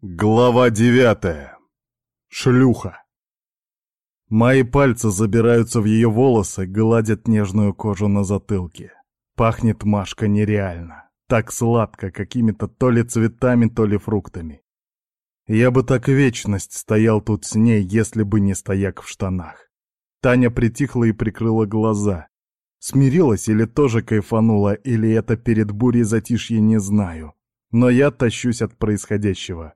Глава девятая. Шлюха. Мои пальцы забираются в ее волосы, гладят нежную кожу на затылке. Пахнет Машка нереально. Так сладко, какими-то то ли цветами, то ли фруктами. Я бы так вечность стоял тут с ней, если бы не стояк в штанах. Таня притихла и прикрыла глаза. Смирилась или тоже кайфанула, или это перед бурей затишье, не знаю. Но я тащусь от происходящего.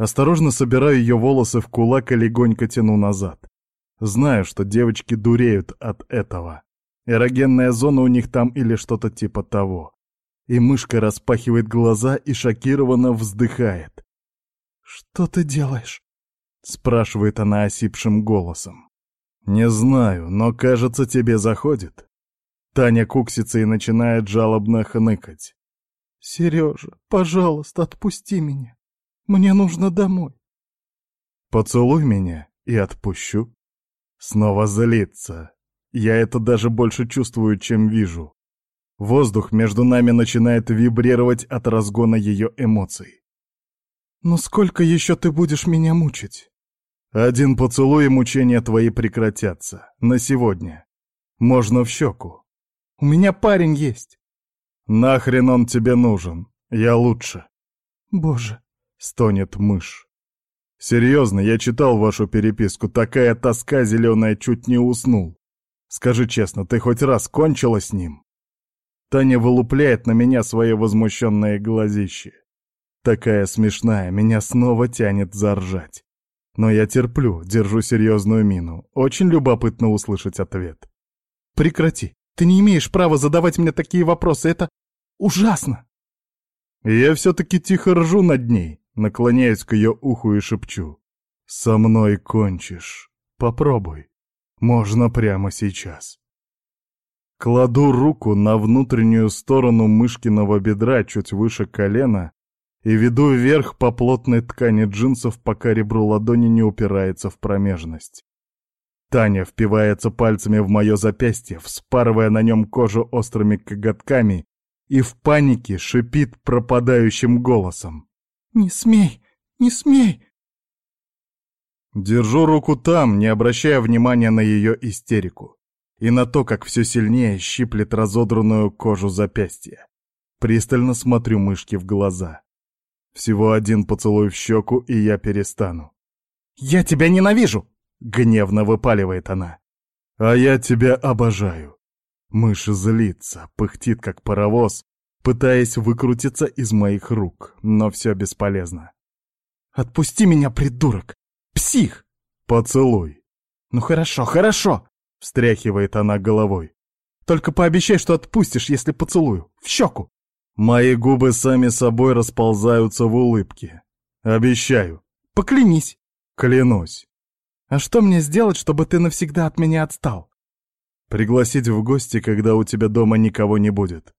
Осторожно собираю ее волосы в кулак и легонько тяну назад. Знаю, что девочки дуреют от этого. Эрогенная зона у них там или что-то типа того. И мышка распахивает глаза и шокированно вздыхает. «Что ты делаешь?» — спрашивает она осипшим голосом. «Не знаю, но, кажется, тебе заходит». Таня куксится и начинает жалобно хныкать. «Сережа, пожалуйста, отпусти меня. Мне нужно домой. Поцелуй меня и отпущу. Снова злится. Я это даже больше чувствую, чем вижу. Воздух между нами начинает вибрировать от разгона ее эмоций. «Но сколько еще ты будешь меня мучить?» «Один поцелуй и мучения твои прекратятся. На сегодня. Можно в щеку. У меня парень есть». «Нахрен он тебе нужен? Я лучше». «Боже, Стонет мышь. Серьезно, я читал вашу переписку. Такая тоска зеленая, чуть не уснул. Скажи честно, ты хоть раз кончила с ним? Таня вылупляет на меня свои возмущенные глазищи. Такая смешная, меня снова тянет заржать. Но я терплю, держу серьезную мину. Очень любопытно услышать ответ. Прекрати. Ты не имеешь права задавать мне такие вопросы. Это ужасно. Я все-таки тихо ржу над ней. Наклоняюсь к ее уху и шепчу. «Со мной кончишь. Попробуй. Можно прямо сейчас». Кладу руку на внутреннюю сторону мышкиного бедра чуть выше колена и веду вверх по плотной ткани джинсов, пока ребро ладони не упирается в промежность. Таня впивается пальцами в мое запястье, вспарывая на нем кожу острыми коготками и в панике шипит пропадающим голосом. «Не смей! Не смей!» Держу руку там, не обращая внимания на ее истерику и на то, как все сильнее щиплет разодранную кожу запястья. Пристально смотрю мышки в глаза. Всего один поцелуй в щеку, и я перестану. «Я тебя ненавижу!» — гневно выпаливает она. «А я тебя обожаю!» Мышь злится, пыхтит, как паровоз, пытаясь выкрутиться из моих рук, но все бесполезно. «Отпусти меня, придурок! Псих!» «Поцелуй!» «Ну хорошо, хорошо!» — встряхивает она головой. «Только пообещай, что отпустишь, если поцелую. В щеку!» Мои губы сами собой расползаются в улыбке. «Обещаю!» «Поклянись!» «Клянусь!» «А что мне сделать, чтобы ты навсегда от меня отстал?» «Пригласить в гости, когда у тебя дома никого не будет.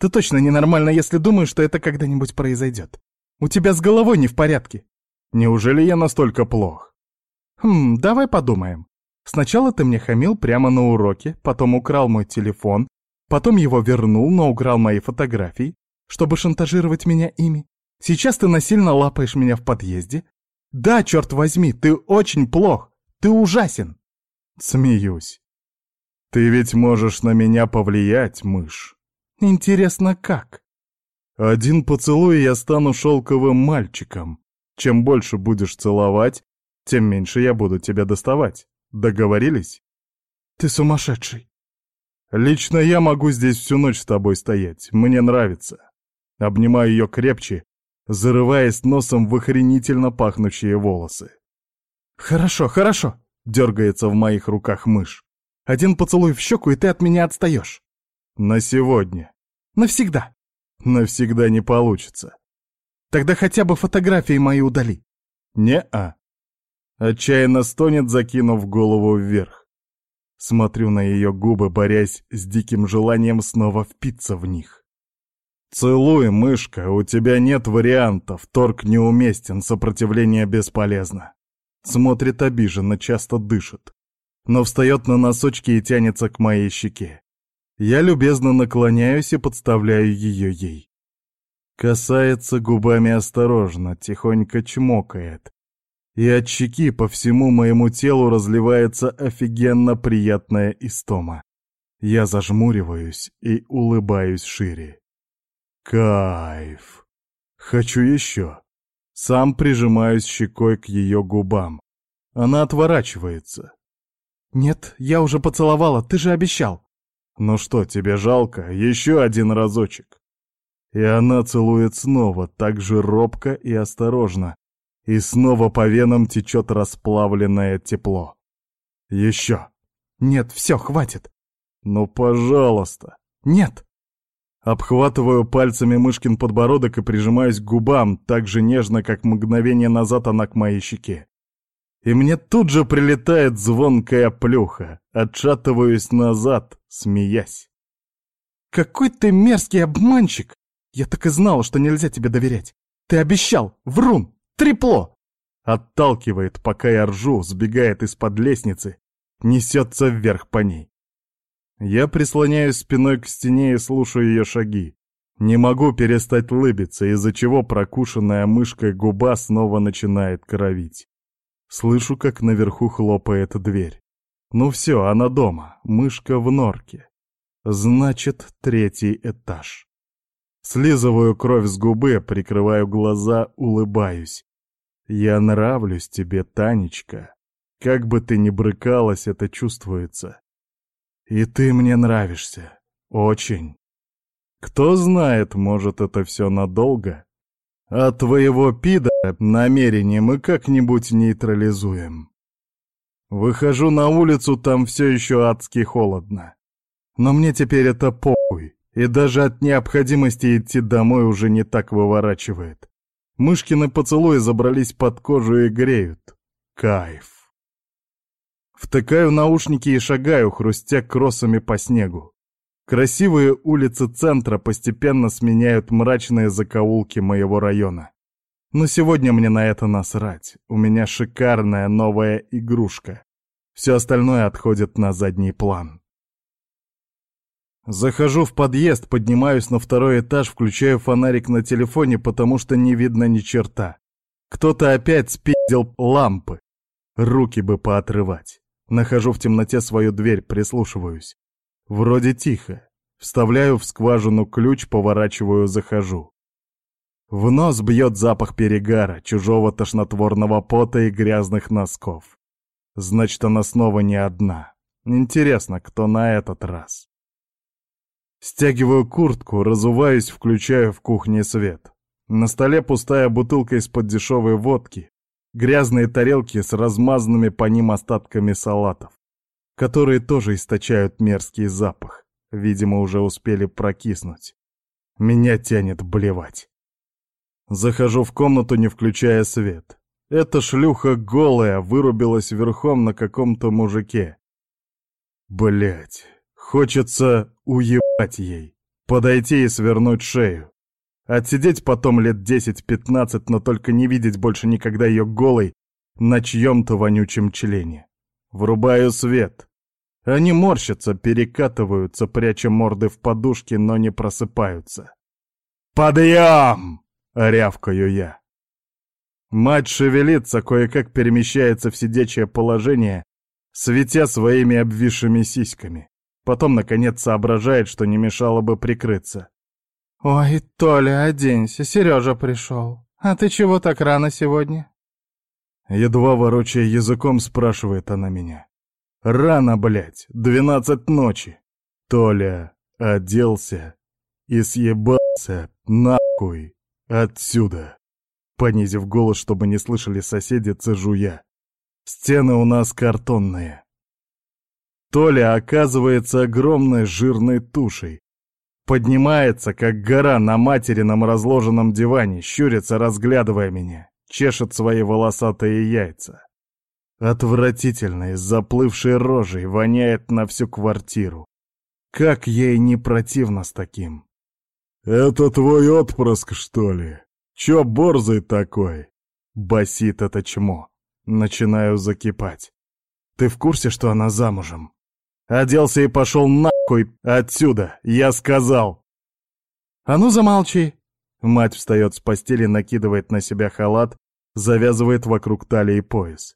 Ты точно ненормальна, если думаешь, что это когда-нибудь произойдет. У тебя с головой не в порядке. Неужели я настолько плох? Хм, давай подумаем. Сначала ты мне хамил прямо на уроке, потом украл мой телефон, потом его вернул, но украл мои фотографии, чтобы шантажировать меня ими. Сейчас ты насильно лапаешь меня в подъезде. Да, черт возьми, ты очень плох. Ты ужасен. Смеюсь. Ты ведь можешь на меня повлиять, мышь. Интересно, как? Один поцелуй, и я стану шелковым мальчиком. Чем больше будешь целовать, тем меньше я буду тебя доставать. Договорились? Ты сумасшедший. Лично я могу здесь всю ночь с тобой стоять. Мне нравится. Обнимаю ее крепче, зарываясь носом в охренительно пахнущие волосы. «Хорошо, хорошо», — дергается в моих руках мышь. «Один поцелуй в щеку, и ты от меня отстаешь». На сегодня. Навсегда. Навсегда не получится. Тогда хотя бы фотографии мои удали. Не-а. Отчаянно стонет, закинув голову вверх. Смотрю на ее губы, борясь с диким желанием снова впиться в них. «Целуй, мышка, у тебя нет вариантов, торг неуместен, сопротивление бесполезно». Смотрит обиженно, часто дышит, но встает на носочки и тянется к моей щеке. Я любезно наклоняюсь и подставляю ее ей. Касается губами осторожно, тихонько чмокает. И от щеки по всему моему телу разливается офигенно приятная истома. Я зажмуриваюсь и улыбаюсь шире. Кайф. Хочу еще. Сам прижимаюсь щекой к ее губам. Она отворачивается. «Нет, я уже поцеловала, ты же обещал». «Ну что, тебе жалко? Еще один разочек». И она целует снова, так же робко и осторожно. И снова по венам течет расплавленное тепло. Еще. «Нет, все, хватит». «Ну, пожалуйста». «Нет». Обхватываю пальцами Мышкин подбородок и прижимаюсь к губам, так же нежно, как мгновение назад она к моей щеке. И мне тут же прилетает звонкая плюха. Отшатываюсь назад, смеясь. «Какой ты мерзкий обманщик! Я так и знала, что нельзя тебе доверять. Ты обещал! Врун! Трепло!» Отталкивает, пока я ржу, сбегает из-под лестницы, несется вверх по ней. Я прислоняюсь спиной к стене и слушаю ее шаги. Не могу перестать лыбиться, из-за чего прокушенная мышкой губа снова начинает кровить. Слышу, как наверху хлопает дверь. Ну все, она дома, мышка в норке. Значит, третий этаж. Слизываю кровь с губы, прикрываю глаза, улыбаюсь. Я нравлюсь тебе, Танечка. Как бы ты ни брыкалась, это чувствуется. И ты мне нравишься. Очень. Кто знает, может, это все надолго. А твоего пида намерение мы как-нибудь нейтрализуем. Выхожу на улицу, там все еще адски холодно. Но мне теперь это похуй, и даже от необходимости идти домой уже не так выворачивает. Мышкины поцелуи забрались под кожу и греют. Кайф. Втыкаю наушники и шагаю, хрустя кроссами по снегу. Красивые улицы центра постепенно сменяют мрачные закоулки моего района. Но сегодня мне на это насрать. У меня шикарная новая игрушка. Все остальное отходит на задний план. Захожу в подъезд, поднимаюсь на второй этаж, включаю фонарик на телефоне, потому что не видно ни черта. Кто-то опять спиздил лампы. Руки бы поотрывать. Нахожу в темноте свою дверь, прислушиваюсь. Вроде тихо. Вставляю в скважину ключ, поворачиваю, захожу. В нос бьет запах перегара, чужого тошнотворного пота и грязных носков. Значит, она снова не одна. Интересно, кто на этот раз? Стягиваю куртку, разуваюсь, включаю в кухне свет. На столе пустая бутылка из-под дешевой водки, Грязные тарелки с размазанными по ним остатками салатов, которые тоже источают мерзкий запах. Видимо, уже успели прокиснуть. Меня тянет блевать. Захожу в комнату, не включая свет. Эта шлюха голая вырубилась верхом на каком-то мужике. Блять, хочется уебать ей, подойти и свернуть шею. Отсидеть потом лет 10-15, но только не видеть больше никогда ее голой на чьем-то вонючем члене. Врубаю свет. Они морщатся, перекатываются, пряча морды в подушки, но не просыпаются. «Подъем!» — рявкаю я. Мать шевелится, кое-как перемещается в сидячее положение, светя своими обвисшими сиськами. Потом, наконец, соображает, что не мешало бы прикрыться. «Ой, Толя, оденься, Сережа пришел. А ты чего так рано сегодня?» Едва ворочая языком, спрашивает она меня. «Рано, блядь, двенадцать ночи!» Толя оделся и съебался нахуй отсюда. Понизив голос, чтобы не слышали соседи, цежу я. Стены у нас картонные. Толя оказывается огромной жирной тушей, Поднимается, как гора на материном разложенном диване, щурится, разглядывая меня, чешет свои волосатые яйца. Отвратительной, заплывшей рожей, воняет на всю квартиру. Как ей не противно с таким. «Это твой отпрыск, что ли? Чё борзый такой?» Басит это чмо. Начинаю закипать. «Ты в курсе, что она замужем?» Оделся и пошел нахуй отсюда, я сказал. А ну замолчи. Мать встает с постели, накидывает на себя халат, завязывает вокруг талии пояс.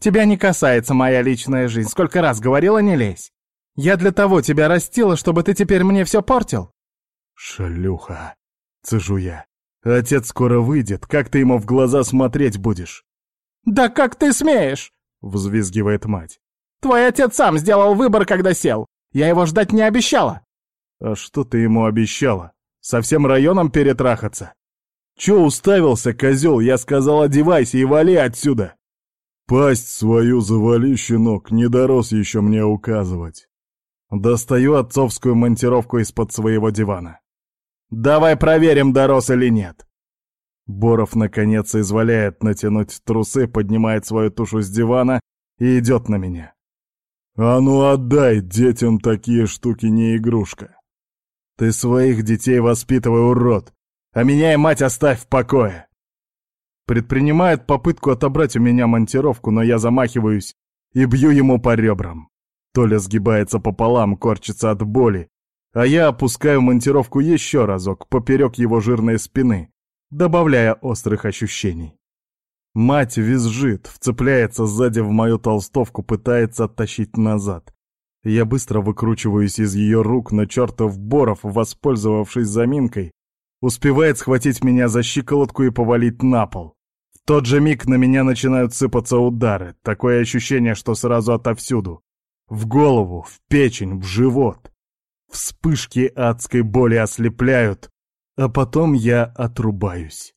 «Тебя не касается моя личная жизнь. Сколько раз говорила, не лезь. Я для того тебя растила, чтобы ты теперь мне все портил?» «Шлюха!» — цежу я. «Отец скоро выйдет. Как ты ему в глаза смотреть будешь?» «Да как ты смеешь?» — взвизгивает мать. «Твой отец сам сделал выбор, когда сел. Я его ждать не обещала». «А что ты ему обещала? Со всем районом перетрахаться?» «Чё уставился, козел? Я сказал, одевайся и вали отсюда!» «Пасть свою завали, щенок, не дорос еще мне указывать!» Достаю отцовскую монтировку из-под своего дивана. «Давай проверим, дорос или нет!» Боров, наконец, изволяет натянуть трусы, поднимает свою тушу с дивана и идет на меня. «А ну отдай, детям такие штуки не игрушка!» «Ты своих детей воспитывай, урод! А меня и мать оставь в покое!» Предпринимает попытку отобрать у меня монтировку, но я замахиваюсь и бью ему по ребрам. Толя сгибается пополам, корчится от боли, а я опускаю монтировку еще разок поперек его жирной спины, добавляя острых ощущений. Мать визжит, вцепляется сзади в мою толстовку, пытается оттащить назад. Я быстро выкручиваюсь из ее рук, но чертов Боров, воспользовавшись заминкой, успевает схватить меня за щиколотку и повалить на пол. Тот же миг на меня начинают сыпаться удары, такое ощущение, что сразу отовсюду. В голову, в печень, в живот. Вспышки адской боли ослепляют, а потом я отрубаюсь.